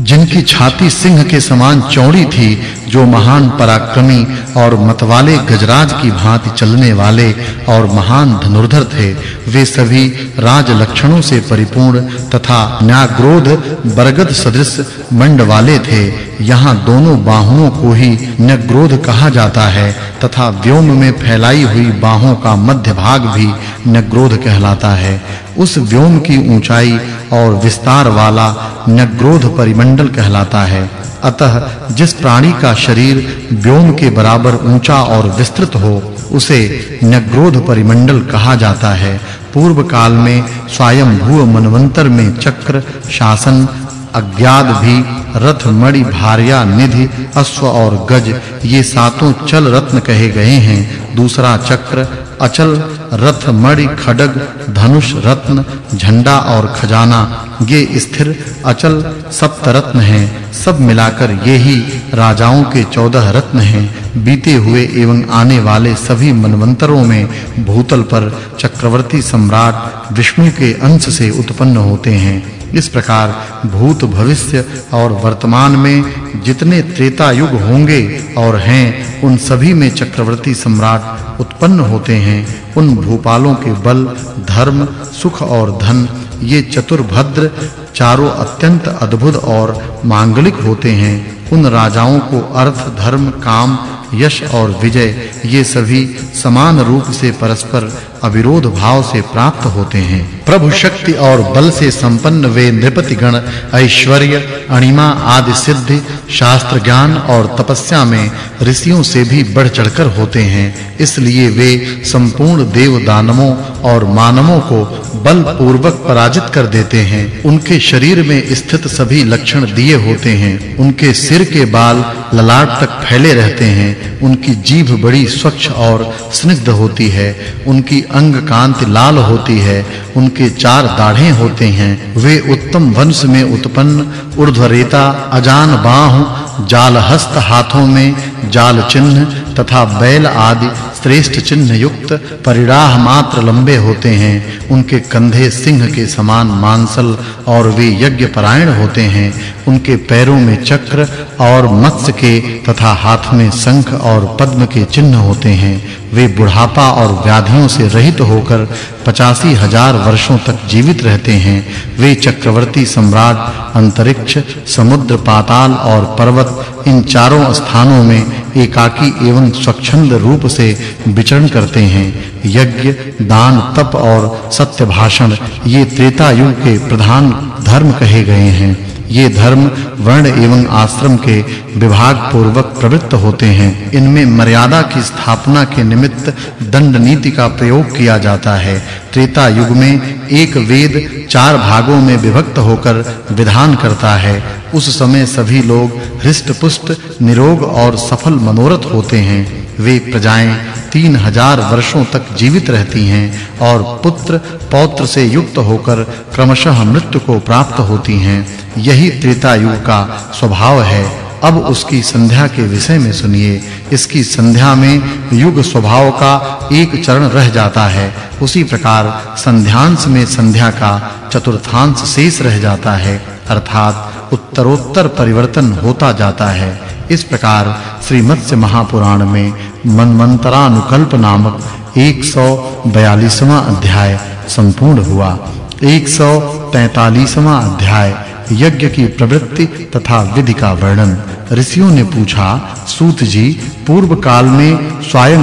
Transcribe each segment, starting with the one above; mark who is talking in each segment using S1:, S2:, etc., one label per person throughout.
S1: जिनकी छाती सिंह के समान चौड़ी थी, जो महान पराक्रमी और मतवाले गजराज की भांति चलने वाले और महान धनुर्धर थे, वे सभी राज लक्षणों से परिपूर्ण तथा न्याग्रोध बरगद सदृश मंड वाले थे। यहाँ दोनों बाहुओं को ही न्याग्रोध कहा जाता है तथा व्योम में फैलाई हुई बाहों का मध्य भाग भी न्याग्रोध कहलाता है। उस व्योम की ऊंचाई और विस्तार वाला न्याग्रोध परिमंडल कहलाता है। अतः जिस प्राणी का शरीर व्योम के बराबर ऊँचा और विस्तृत हो, उसे न्याग्रोध परिमंडल कहा जाता है। पूर्व काल में स्वयं भू मनवंतर में चक्र, शासन, अज्ञात भी, रथ, मणि, भार्या, निधि, अश्व और गज ये सातों चल रत्न कहे गए हैं। दूसरा चक्र अचल रथ, मणि, खडग, धनुष, रत्न, झंडा और खजाना, ये स्थिर, अचल सप्त रत्न हैं। सब मिलाकर ये ही राजाओं के चौदह रत्न हैं। बीते हुए एवं आने वाले सभी मनवंतरों में भूतल पर चक्रवर्ती सम्राट विष्णु के अंश से उत्पन्न होते हैं। इस प्रकार भूत भविष्य और वर्तमान में जितने त्रेता युग होंगे और हैं, उन सभी में चक्रवर्ती सम्राट उत्पन्न होते हैं। उन भूपालों के बल, धर्म, सुख और धन, ये चतुर्भद्र, चारों अत्यंत अद्भुत और मांगलिक होते हैं। उन राजाओं को अर्थ, धर्म, काम, यश और विजय, ये सभी समान रूप से परस्पर अविरोध भाव से प्राप्त होते हैं। प्रभु शक्ति और बल से संपन्न वे नृपति गण ऐश्वर्य, अणिमा आदि सिद्धि शास्त्र ज्ञान और तपस्या में ऋषियों से भी बढ़ चढ़कर होते हैं। इसलिए वे संपूर्ण देव दानवों और मानवों को बल पूर्वक पराजित कर देते हैं। उनके शरीर में स्थित सभी लक्षण दिए होते हैं। उनके सिर के बाल ललाट तक फैले रहते हैं। उनकी जीभ बड़ी स्वच्छ और स्निग्ध होती है। उनकी अंग कांति लाल होती है, उनके चार दाढ़े होते हैं। वे उत्तम वंश में उत्पन्न, ऊर्ध्वरेता, अजान बाह जाल हस्त हाथों में, जाल चिन्ह तथा बैल आदि श्रेष्ठ चिन्ह युक्त परिराह मात्र लंबे होते हैं। उनके कंधे सिंह के समान मांसल और वे यज्ञ परायण होते हैं। उनके पैरों में चक्र और मत्स्य के तथा हाथ में शंख और पद्म के चिन्ह होते हैं। वे बुढ़ापा और व्याधियों से रहित होकर पचासी हज़ार वर्षों तक जीवित रहते हैं। वे चक्रवर्ती सम्राट, अंतरिक्ष, समुद्र पाताल और पर्वत इन चारों स्थानों में एकाकी एवं स्वच्छंद रूप से विचरण करते हैं। यज्ञ, दान, तप और सत्य भाषण ये त्रेता युग के प्रधान धर्म कहे गए हैं। ये धर्म वर्ण एवं आश्रम के विभाग पूर्वक प्रवृत्त होते हैं। इनमें मर्यादा की स्थापना के निमित्त दंड नीति का प्रयोग किया जाता है। त्रेता युग में एक वेद चार भागों में विभक्त होकर विधान करता है। उस समय सभी लोग हृष्ट-पुष्ट, निरोग और सफल मनोरथ होते हैं। वे प्रजाएँ तीन हज़ार वर्षों तक जीवित रहती हैं और पुत्र पौत्र से युक्त होकर क्रमशः मृत्यु को प्राप्त होती हैं। यही त्रेता युग का स्वभाव है। अब उसकी संध्या के विषय में सुनिए। इसकी संध्या में युग स्वभाव का एक चरण रह जाता है। उसी प्रकार संध्यांश में संध्या का चतुर्थांश शेष रह जाता है। अर्थात उत्तरोत्तर परिवर्तन होता जाता है। इस प्रकार श्रीमत्स्य महापुराण में मनमंत्रानुकल्प नामक 142वां अध्याय संपूर्ण हुआ। 143वां अध्याय यज्ञ की प्रवृत्ति तथा विधि का वर्णन। ऋषियों ने पूछा, सूत जी पूर्व काल में स्वयं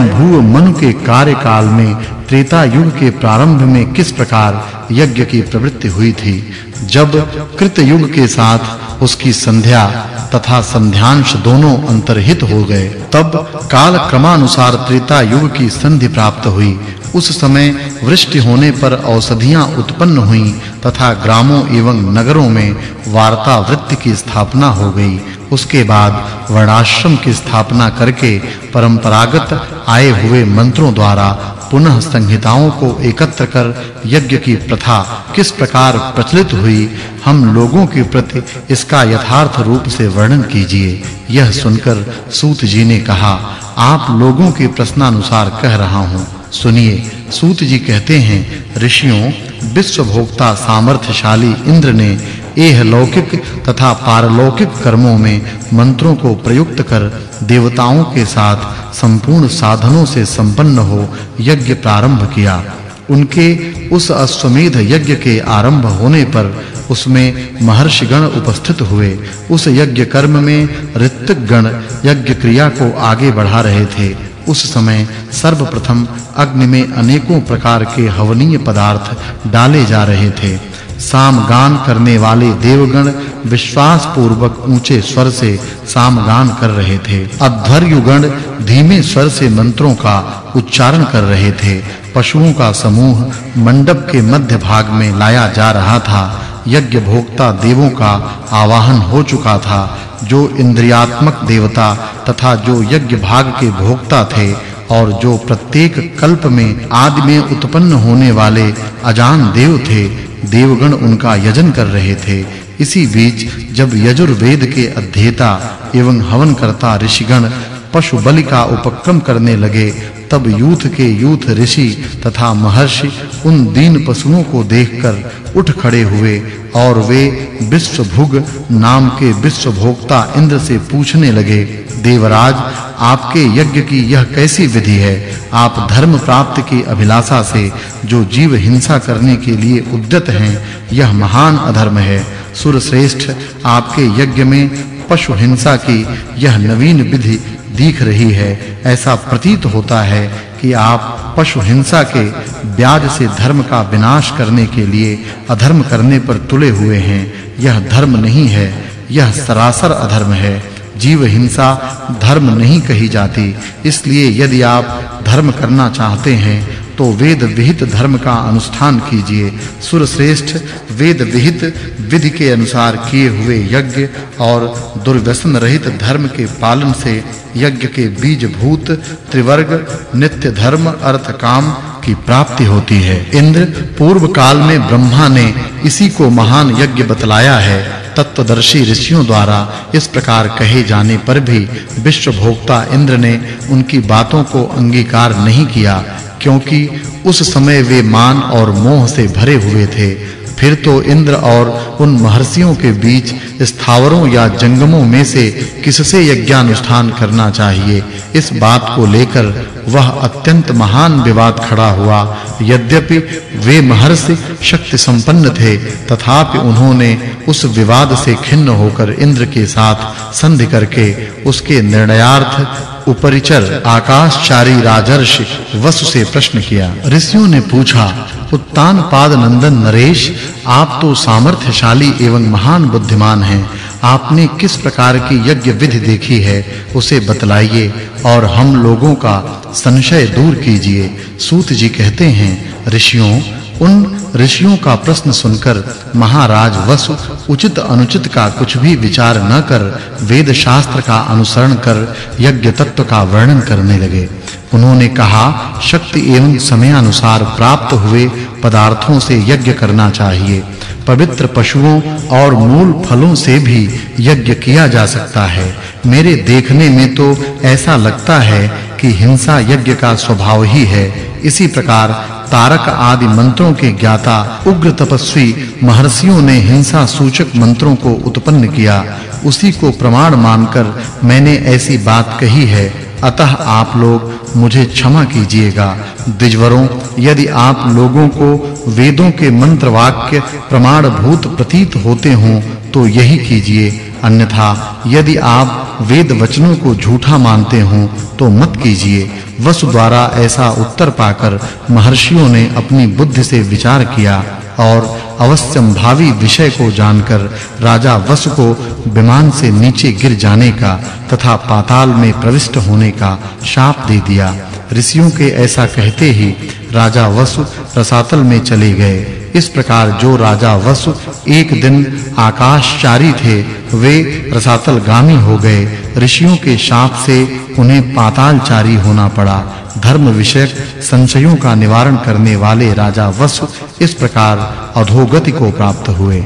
S1: मनु के कार्य काल में त्रेता युग के प्रारंभ में किस प्रकार यज्ञ की प्रवृत्ति हुई थी? जब कृत युग के साथ उसकी संध्या तथा संध्यांश दोनों अंतरहित हो गए, तब काल क्रमानुसार त्रेता युग की संधि प्राप्त हुई। उस समय वृष्टि होने पर औषधियाँ उत्पन्न हुईं तथा ग्रामों एवं नगरों में वार्ता वृत्ति की स्थापना हो गई। उसके बाद वर्णाश्रम की स्थापना करके परंपरागत आए हुए मंत्रों द्वारा पुनः संहिताओं को एकत्र कर यज्ञ की प्रथा किस प्रकार प्रचलित हुई, हम लोगों के प्रति इसका यथार्थ रूप से वर्णन कीजिए। यह सुनकर सूत जी ने कहा आप लोगों के प्रश्नानुसार कह रहा हूँ। सुनिए, सूत जी कहते हैं, ऋषियों, विश्वभोक्ता सामर्थ्यशाली इंद्र ने एह लौकिक तथा पारलौकिक कर्मों में मंत्रों को प्रयुक्त कर देवताओं के साथ संपूर्ण साधनों से संपन्न हो यज्ञ प्रारंभ किया। उनके उस अश्वमेध यज्ञ के आरंभ होने पर उसमें महर्षिगण उपस्थित हुए। उस यज्ञ कर्म में ऋतिक गण यज्ञ क्रिया को आगे बढ़ा रहे थे। उस समय सर्वप्रथम अग्नि में अनेकों प्रकार के हवनीय पदार्थ डाले जा रहे थे। सामगान करने वाले देवगण विश्वास पूर्वक ऊँचे स्वर से सामगान कर रहे थे। अध्वर्युगण धीमे स्वर से मंत्रों का उच्चारण कर रहे थे। पशुओं का समूह मंडप के मध्य भाग में लाया जा रहा था। यज्ञ भोक्ता देवों का आवाहन हो चुका था। जो इंद्रियात्मक देवता तथा जो यज्ञ भाग के भोक्ता थे और जो प्रत्येक कल्प में आदि में उत्पन्न होने वाले अजान देव थे देवगण उनका यजन कर रहे थे। इसी बीच जब यजुर्वेद के अध्येता एवं हवन करता ऋषिगण पशु बलि का उपक्रम करने लगे। तब यूथ के यूथ ऋषि तथा महर्षि उन दीन पशुओं को देखकर उठ खड़े हुए और वे विश्वभुग नाम के विश्वभोक्ता इंद्र से पूछने लगे, देवराज, आपके यज्ञ की यह कैसी विधि है? आप धर्म प्राप्ति की अभिलाषा से जो जीव हिंसा करने के लिए उद्यत हैं, यह महान अधर्म है। सुरश्रेष्ठ, आपके यज्ञ में पशु हिंसा की यह नवीन विधि दिख रही है। ऐसा प्रतीत होता है कि आप पशु हिंसा के ब्याज से धर्म का विनाश करने के लिए अधर्म करने पर तुले हुए हैं। यह धर्म नहीं है। यह सरासर अधर्म है। जीव हिंसा धर्म नहीं कही जाती। इसलिए यदि आप धर्म करना चाहते हैं तो वेद विहित धर्म का अनुष्ठान कीजिए। सुरश्रेष्ठ वेद विहित विधि के अनुसार किए हुए यज्ञ और दुर्व्यसन रहित धर्म के पालन से यज्ञ के बीज भूत त्रिवर्ग, नित्य धर्म, अर्थ काम की प्राप्ति होती है। इंद्र पूर्व काल में ब्रह्मा ने इसी को महान यज्ञ बतलाया है। तत्वदर्शी ऋषियों द्वारा इस प्रकार कहे जाने पर भी विश्व भोक्ता इंद्र ने उनकी बातों को अंगीकार नहीं किया। क्योंकि उस समय वे मान और मोह से भरे हुए थे। फिर तो इंद्र और उन महर्षियों के बीच स्थावरों या जंगमों में से किससे यज्ञानुष्ठान करना चाहिए, इस बात को लेकर वह अत्यंत महान विवाद खड़ा हुआ। यद्यपि वे महर्षि शक्ति संपन्न थे, तथापि उन्होंने उस विवाद से खिन्न होकर इंद्र के साथ संधि करके उसके निर्णयार्थ उपरिचर आकाशचारी राजर्षि वसु से प्रश्न किया। ऋषियों ने पूछा, उत्तान पाद नंदन नरेश, आप तो सामर्थ्यशाली एवं महान बुद्धिमान हैं। आपने किस प्रकार की यज्ञ विधि देखी है, उसे बतलाइए और हम लोगों का संशय दूर कीजिए। सूत जी कहते हैं, ऋषियों, उन ऋषियों का प्रश्न सुनकर महाराज वसु उचित अनुचित का कुछ भी विचार न कर वेद शास्त्र का अनुसरण कर यज्ञ तत्व का वर्णन करने लगे। उन्होंने कहा, शक्ति एवं समय अनुसार प्राप्त हुए पदार्थों से यज्ञ करना चाहिए। पवित्र पशुओं और मूल फलों से भी यज्ञ किया जा सकता है। मेरे देखने में तो ऐसा लगता है कि हिंसा यज्ञ का स्वभाव ही है। इसी प्रकार तारक आदि मंत्रों के ज्ञाता उग्र तपस्वी महर्षियों ने हिंसा सूचक मंत्रों को उत्पन्न किया। उसी को प्रमाण मानकर मैंने ऐसी बात कही है। अतः आप लोग मुझे क्षमा कीजिएगा। द्विजवरों, यदि आप लोगों को वेदों के मंत्र वाक्य प्रमाण भूत प्रतीत होते हों तो यही कीजिए। अन्यथा यदि आप वेद वचनों को झूठा मानते हो तो मत कीजिए। वसु द्वारा ऐसा उत्तर पाकर महर्षियों ने अपनी बुद्धि से विचार किया और अवश्यम भावी विषय को जानकर राजा वसु को विमान से नीचे गिर जाने का तथा पाताल में प्रविष्ट होने का शाप दे दिया। ऋषियों के ऐसा कहते ही राजा वसु रसातल में चले गए। इस प्रकार जो राजा वसु एक दिन आकाशचारी थे, वे रसातल गामी हो गए। ऋषियों के शाप से उन्हें पातालचारी होना पड़ा। धर्म विषयक संशयों का निवारण करने वाले राजा वसु इस प्रकार अधोगति को प्राप्त हुए।